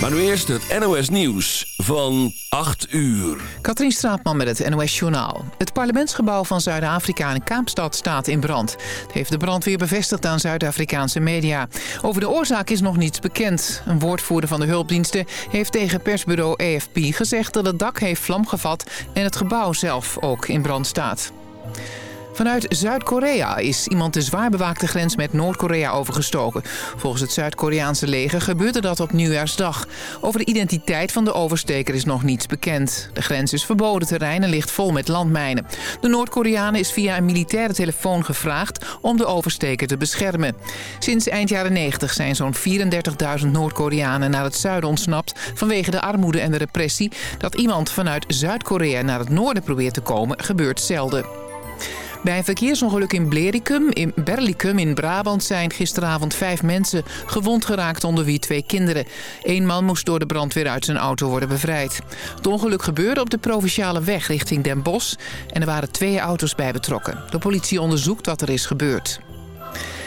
Maar nu eerst het NOS Nieuws van 8 uur. Katrien Straatman met het NOS Journaal. Het parlementsgebouw van Zuid-Afrika in Kaapstad staat in brand. Het heeft de brandweer bevestigd aan Zuid-Afrikaanse media. Over de oorzaak is nog niets bekend. Een woordvoerder van de hulpdiensten heeft tegen persbureau AFP gezegd... dat het dak heeft vlam gevat en het gebouw zelf ook in brand staat. Vanuit Zuid-Korea is iemand de zwaar bewaakte grens met Noord-Korea overgestoken. Volgens het Zuid-Koreaanse leger gebeurde dat op nieuwjaarsdag. Over de identiteit van de oversteker is nog niets bekend. De grens is verboden terrein en ligt vol met landmijnen. De Noord-Koreanen is via een militaire telefoon gevraagd om de oversteker te beschermen. Sinds eind jaren 90 zijn zo'n 34.000 Noord-Koreanen naar het zuiden ontsnapt... vanwege de armoede en de repressie. Dat iemand vanuit Zuid-Korea naar het noorden probeert te komen, gebeurt zelden. Bij een verkeersongeluk in Blericum, in Berlicum in Brabant... zijn gisteravond vijf mensen gewond geraakt onder wie twee kinderen. Eén man moest door de brandweer uit zijn auto worden bevrijd. Het ongeluk gebeurde op de provinciale weg richting Den Bosch... en er waren twee auto's bij betrokken. De politie onderzoekt wat er is gebeurd.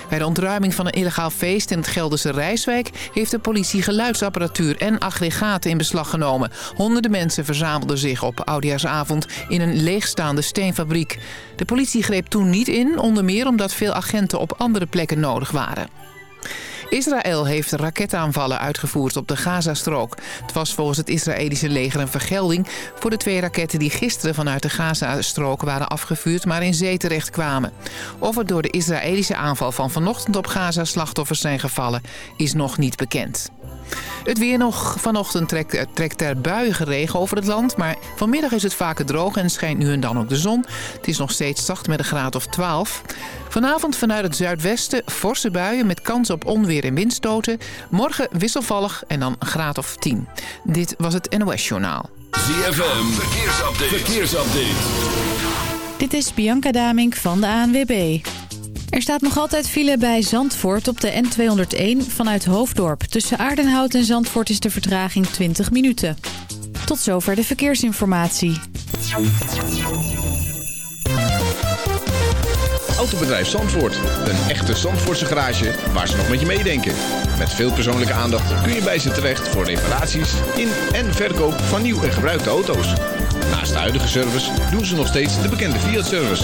Bij de ontruiming van een illegaal feest in het Gelderse Rijswijk... heeft de politie geluidsapparatuur en aggregaten in beslag genomen. Honderden mensen verzamelden zich op Oudjaarsavond in een leegstaande steenfabriek. De politie greep toen niet in, onder meer omdat veel agenten op andere plekken nodig waren. Israël heeft raketaanvallen uitgevoerd op de Gazastrook. Het was volgens het Israëlische leger een vergelding... voor de twee raketten die gisteren vanuit de Gazastrook waren afgevuurd... maar in zee terecht kwamen. Of er door de Israëlische aanval van vanochtend op Gaza slachtoffers zijn gevallen... is nog niet bekend. Het weer nog. Vanochtend trekt, trekt er buiige regen over het land. Maar vanmiddag is het vaker droog en schijnt nu en dan ook de zon. Het is nog steeds zacht met een graad of 12. Vanavond vanuit het zuidwesten forse buien met kans op onweer en windstoten. Morgen wisselvallig en dan een graad of 10. Dit was het NOS Journaal. ZFM, verkeersupdate. verkeersupdate. Dit is Bianca Damink van de ANWB. Er staat nog altijd file bij Zandvoort op de N201 vanuit Hoofddorp. Tussen Aardenhout en Zandvoort is de vertraging 20 minuten. Tot zover de verkeersinformatie. Autobedrijf Zandvoort. Een echte Zandvoortse garage waar ze nog met je meedenken. Met veel persoonlijke aandacht kun je bij ze terecht voor reparaties in en verkoop van nieuw en gebruikte auto's. Naast de huidige service doen ze nog steeds de bekende Fiat-service.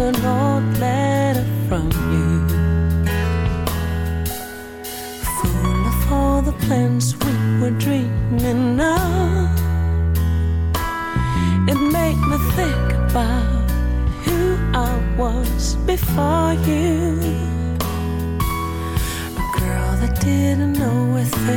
An old letter from you. Full of all the plans we were dreaming of. It made me think about who I was before you. A girl that didn't know a thing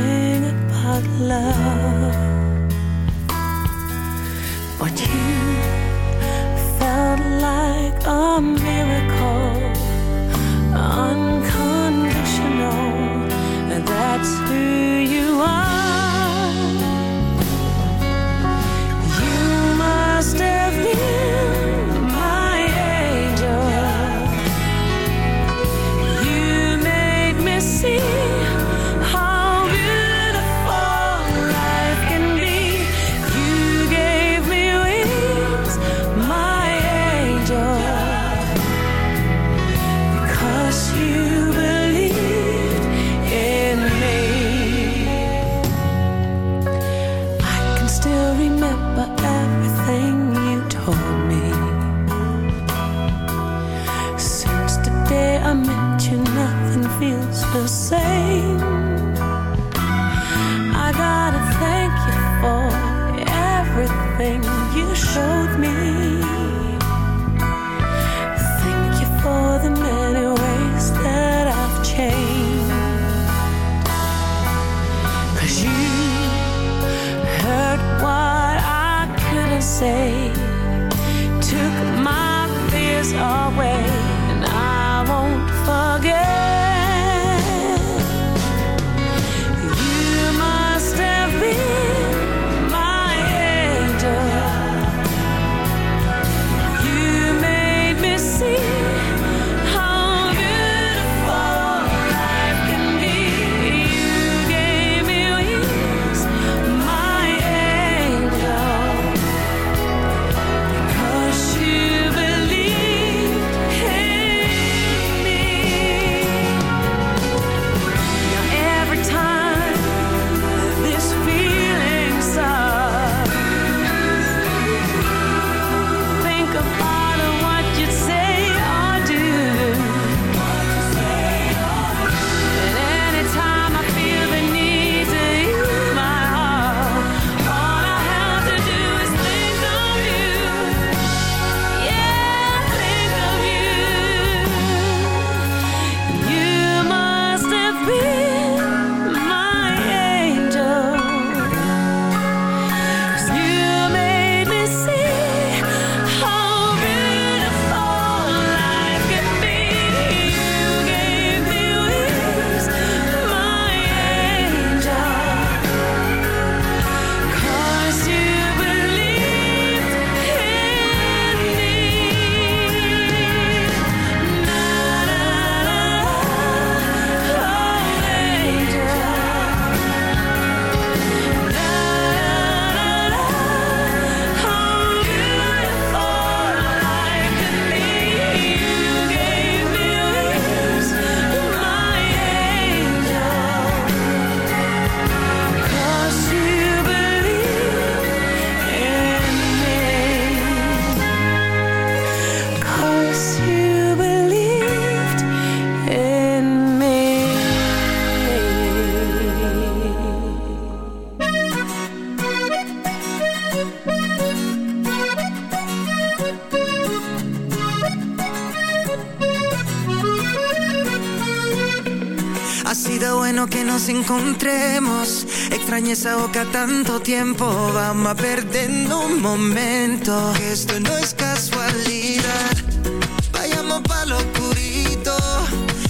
encontremos. Extrañé esa boca tanto tiempo. Vamos a perder un momento. esto no es casualidad. Vayamos pa' lo oscurito.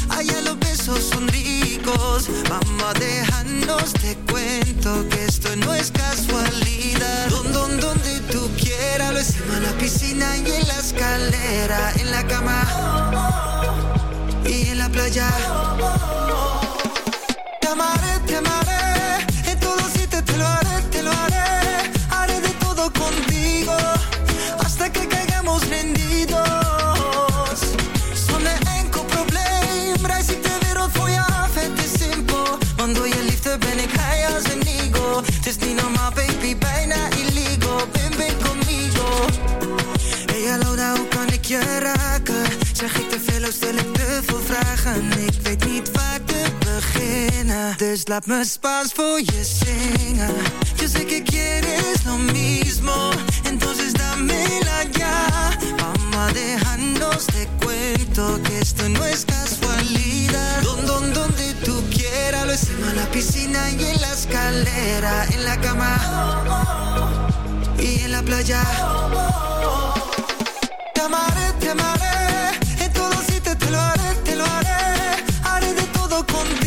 Allá los besos son ricos. Vamos a dejarnos de cuento que esto no es casualidad. Don, donde tú quieras, lo hicimos en la piscina y en la escalera, en la cama y en la playa. Amaré, te amaré, en todo sitio te lo haré, te lo haré. Haré de todo contigo, hasta que caigamos rendidos. Zonder enkel probleem, reis ik de wereld voor je af, het is simpel. Want door je liefde ben ik hij als een ego. Het is niet normaal, baby, bijna illegal. Ben, ben conmigo. Hey, hallo, daar, hoe kan ik je raken? Zeg ik te veel of ik te veel vragen? Ik weet niet Dus laat me spaas voor je. Yo sé que quieres lo mismo. Entonces dámela ya. Vamos dejarnos de cuento que esto no es casualidad. Don, don, donde tú quieras. Lo hicimos en la piscina y en la escalera. En la cama y en la playa. Te amaré, te amaré. En todo sitio te lo haré, te lo haré. Haré de todo contigo.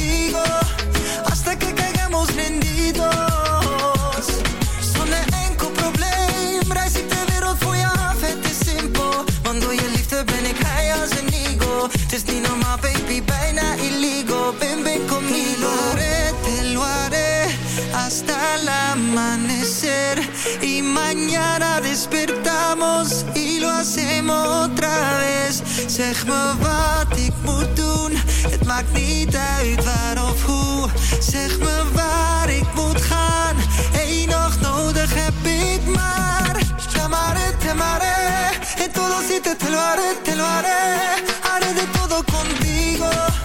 Y mañana despertamos y lo hacemos otra vez. Zeg me wat ik moet doen. Het maakt niet uit waar of hoe. Zeg me waar ik moet gaan. Eén nacht nodig heb ik maar. Te amaré, te amaré. En todo sitio te lo haré, te lo haré. Haré de todo contigo.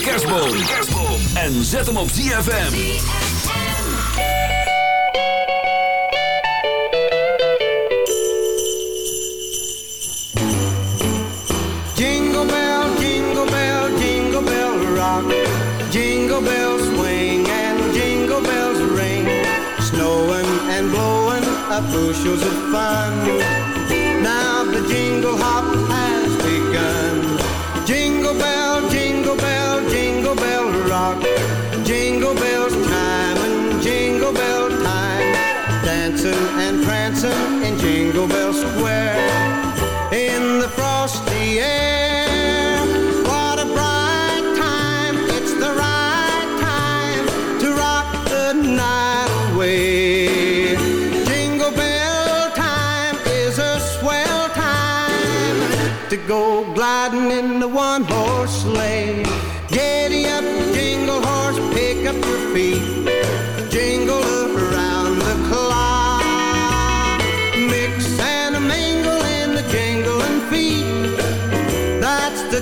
kerstboom. En zet hem op ZFM. Jingle bell, jingle bell, jingle bell rock. Jingle bells swing and jingle bells ring. Snowing and blowing a bushels of fun. Nobel Square.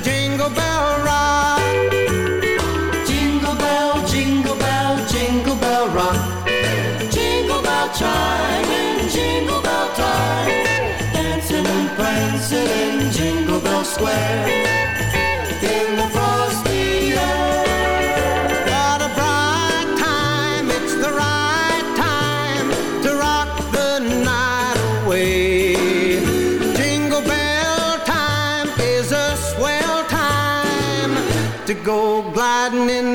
jingle bell rock. Jingle bell, jingle bell, jingle bell rock. Jingle bell chime in jingle bell time. Dancing and prancing in Jingle Bell Square.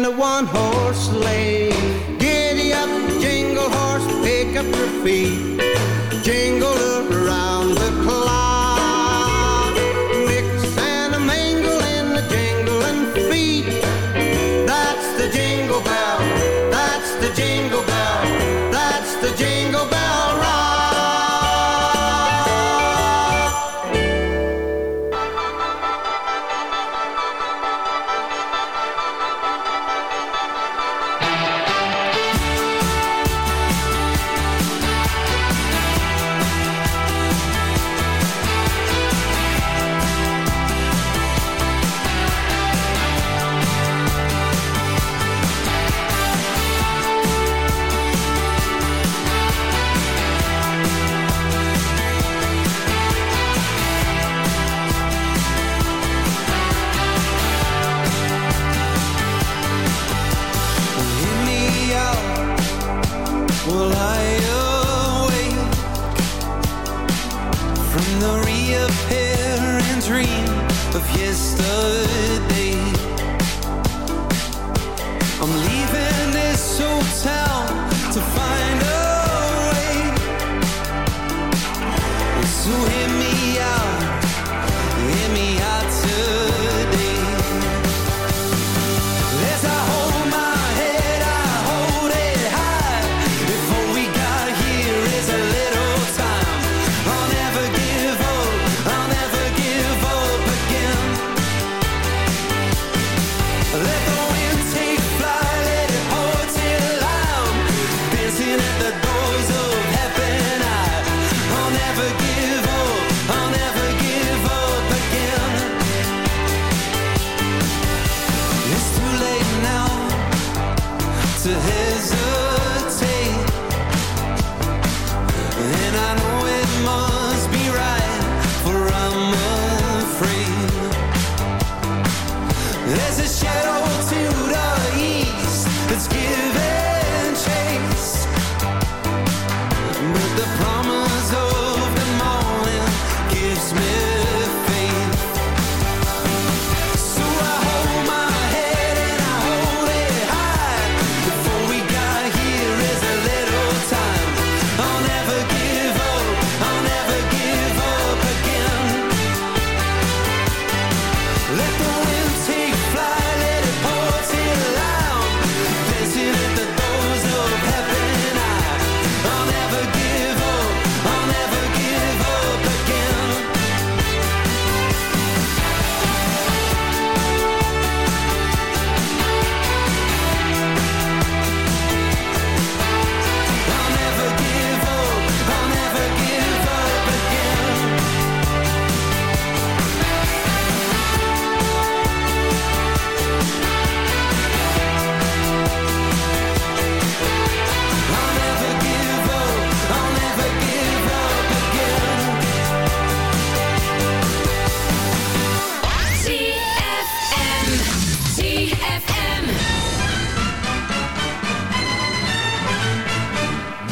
and a one horse sleigh. Giddy up, jingle horse, pick up your feet.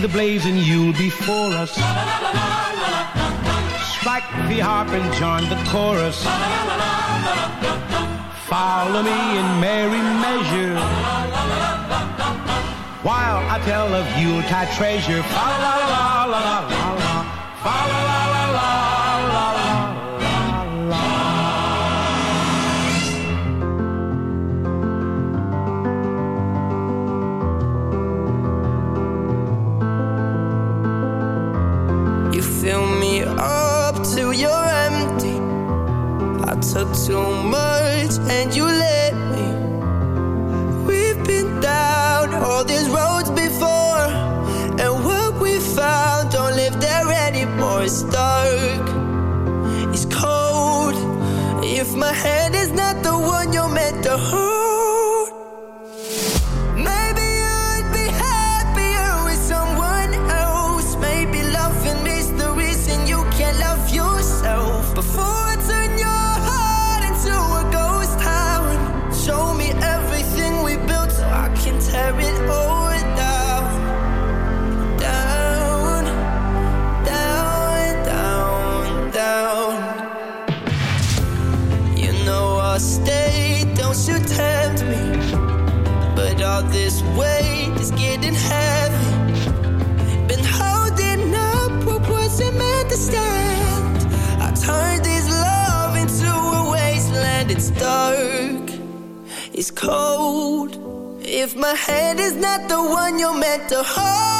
The blazing Yule before us. Strike the harp and join the chorus. Follow me in merry measure. While I tell of Yuletide treasure. Too much and you let me. We've been down all these roads before, and what we found don't live there anymore. It's dark, it's cold. If my hand is not the one you're meant to hold. Not the one you're meant to hold.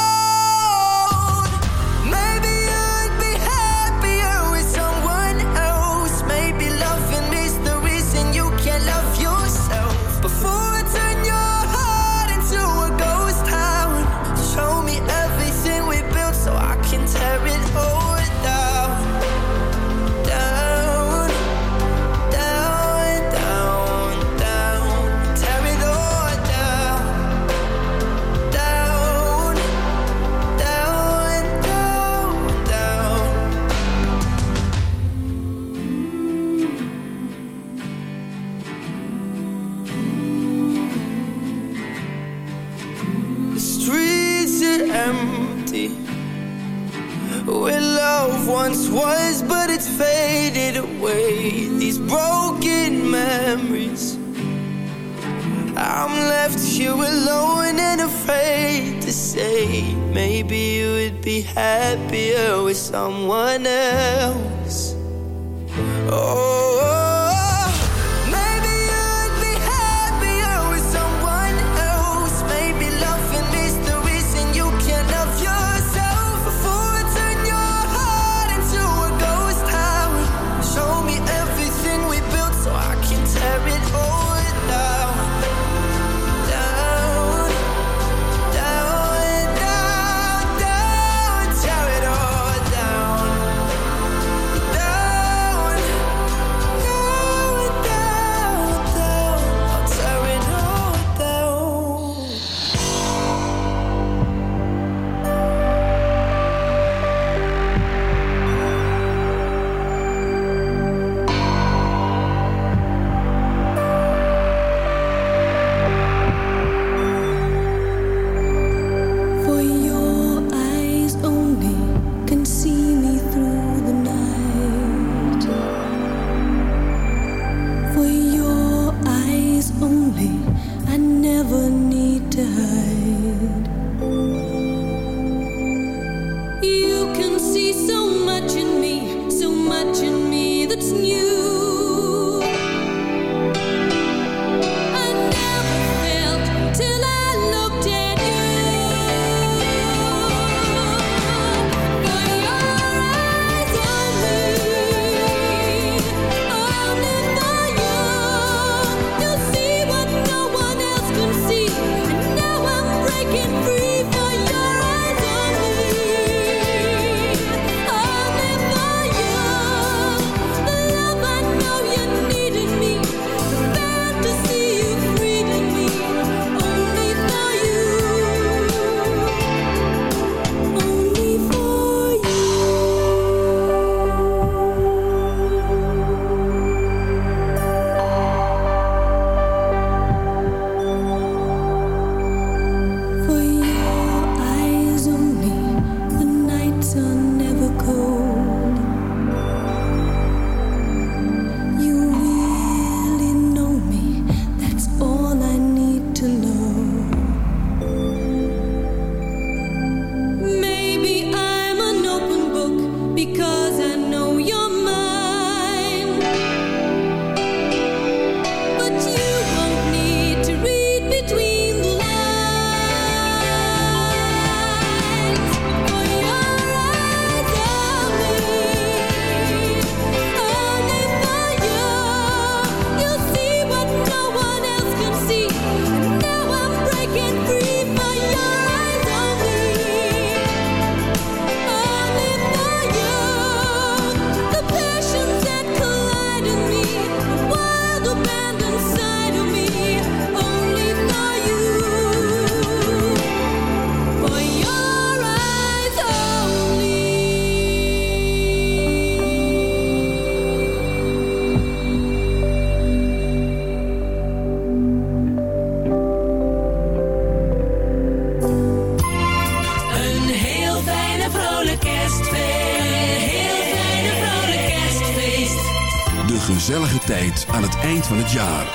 Van het jaar.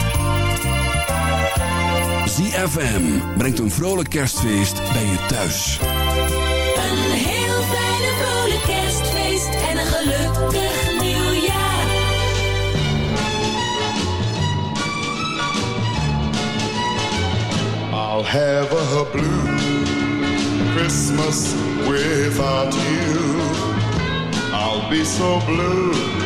ZFM brengt een vrolijk kerstfeest bij je thuis. Een heel fijne vrolijk kerstfeest en een gelukkig nieuwjaar. I'll have a blue Christmas without you. I'll be so blue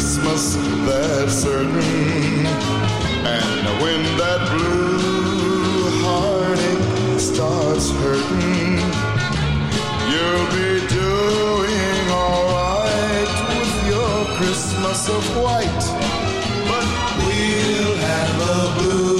Christmas, that's certain. And when that blue heartache starts hurting, you'll be doing alright with your Christmas of white. But we'll have a blue,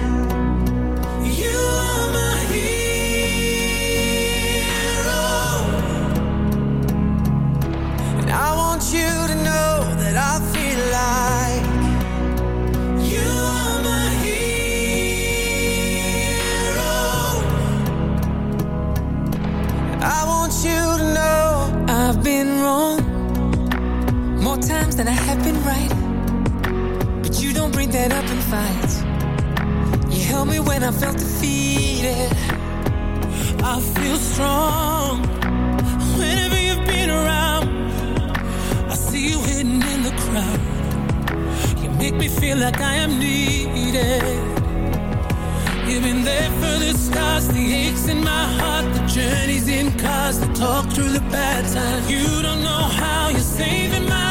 Been wrong more times than I have been right. But you don't bring that up in fights. You help me when I felt defeated. I feel strong whenever you've been around. I see you hidden in the crowd. You make me feel like I am needed. You've been there for the scars, the aches in my heart, the journeys in cars, the talk through the bad times. You don't know how you're saving my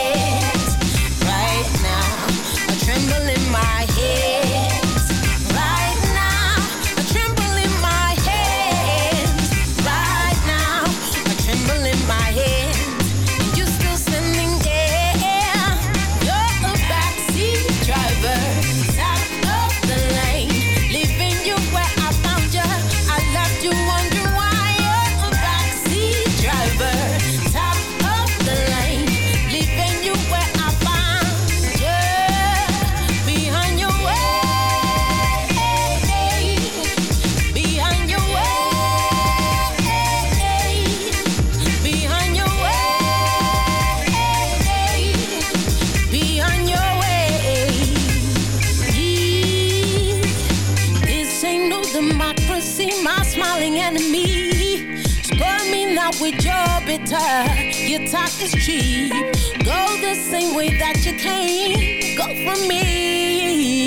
Democracy, my smiling enemy. Spoil me now with your bitter. Your talk is cheap. Go the same way that you came. Go for me.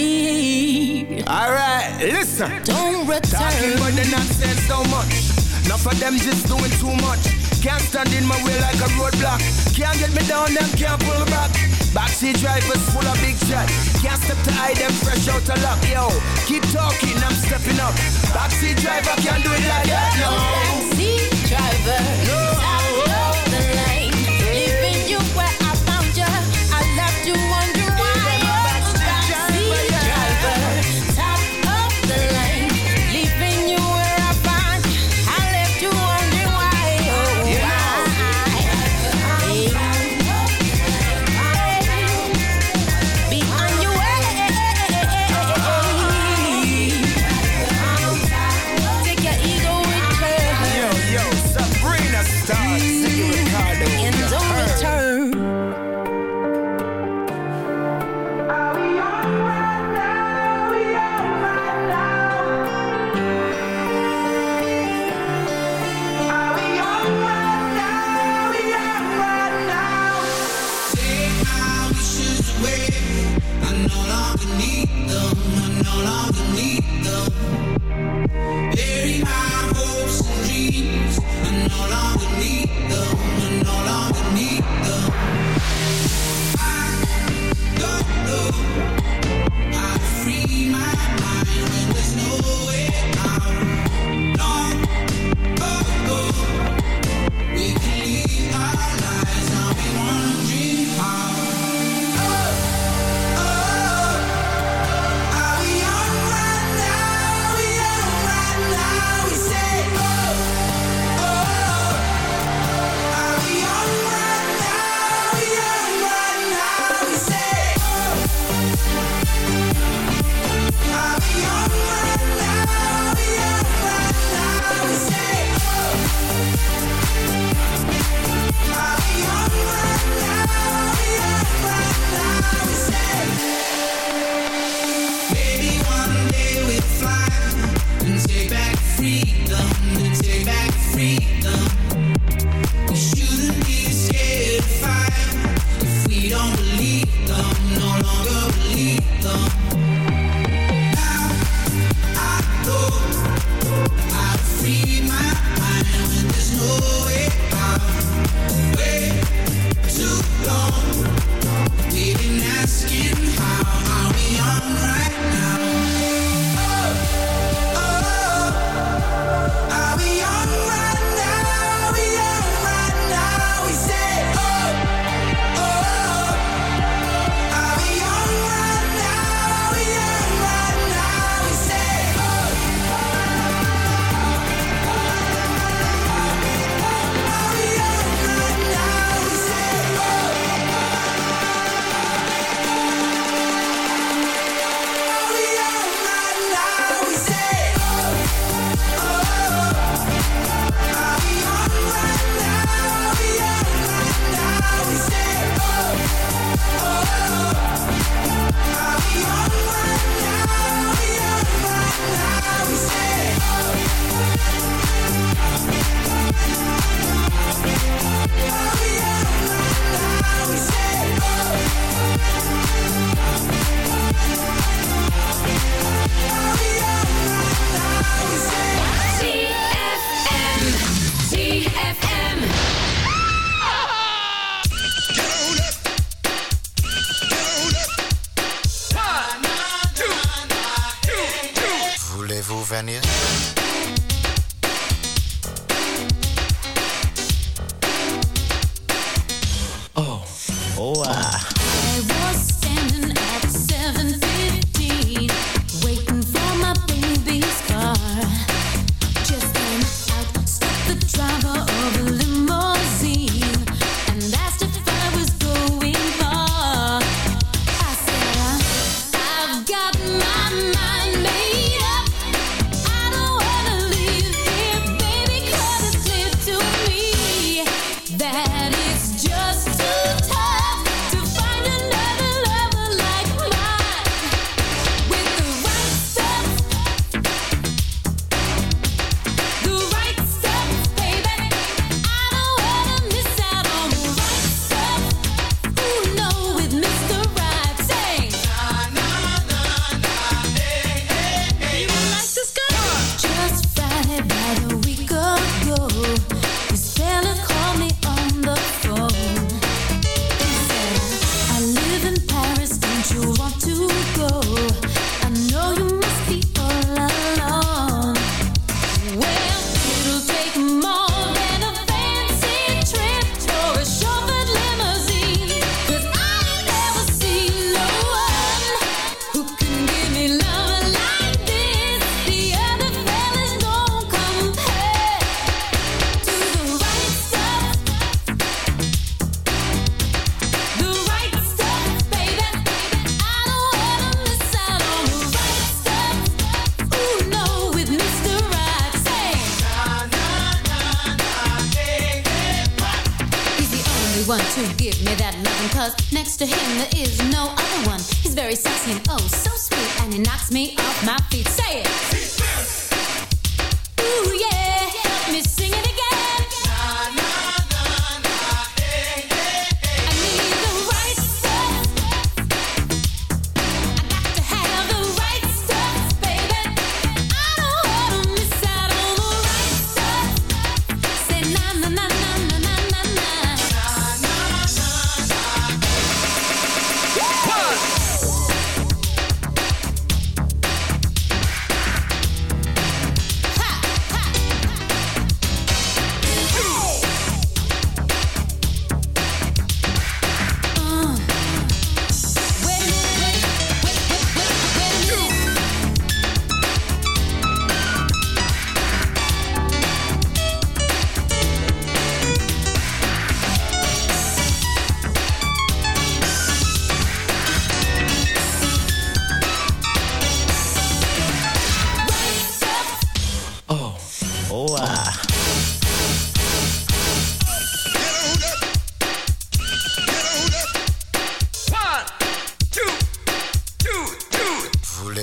Alright, listen. Don't return. Talking but they not saying so much. Enough of them just doing too much. Can't stand in my way like a roadblock. Can't get me down, them can't pull back. Backseat drivers full of big chat. Can't step to hide them fresh out of luck. Yo, keep talking, I'm stepping up. Backseat driver can't do it like that. No. Backseat driver. Top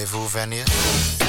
Savez-vous?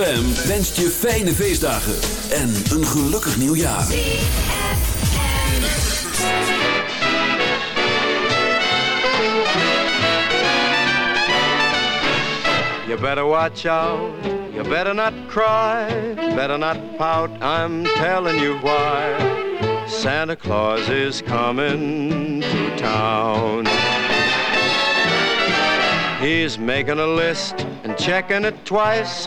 ZFM wenst je fijne feestdagen en een gelukkig nieuwjaar. You better watch out, you better not cry, better not pout, I'm telling you why. Santa Claus is coming to town. He's making a list and checking it twice.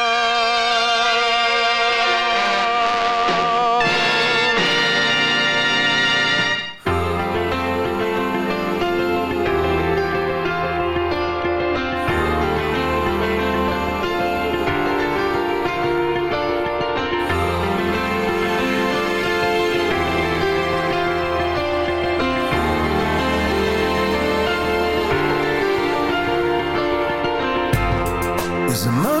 A Monday